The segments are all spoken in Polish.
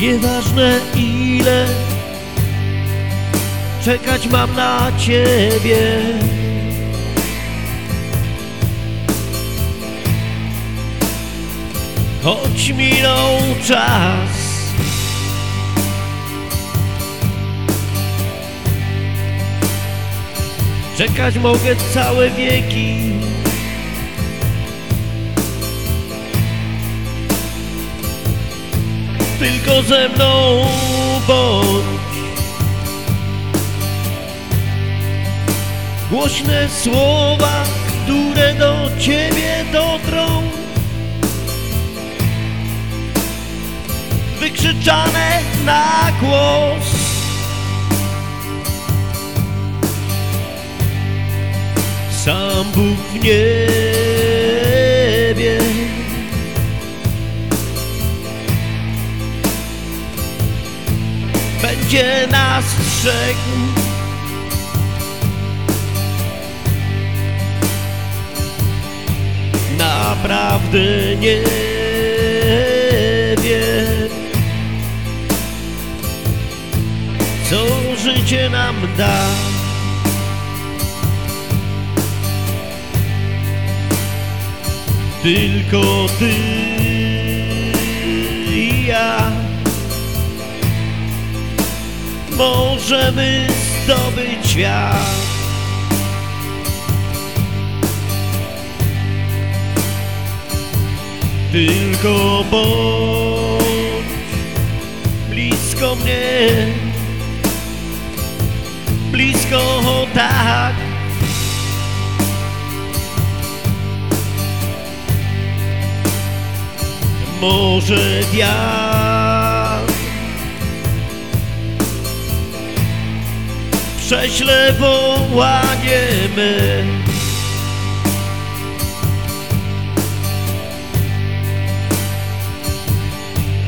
Nieważne ile Czekać mam na ciebie. Choć minął czas Czekać mogę całe wieki Ze mną bądź Głośne słowa, które do ciebie dotrą Wykrzyczane na głos. Sam Bóg w Będzie nas strzegł Naprawdę nie wiem Co życie nam da. Tylko ty Możemy zdobyć świat. Tylko bądź blisko mnie. Blisko tak. Może wiatr Prześlę wołanie my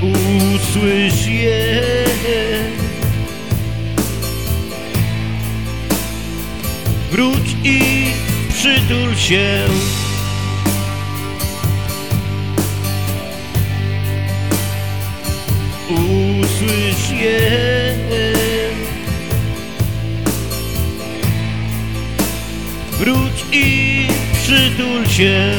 Usłysz je. Wróć i przytul się. Usłysz je i przytul się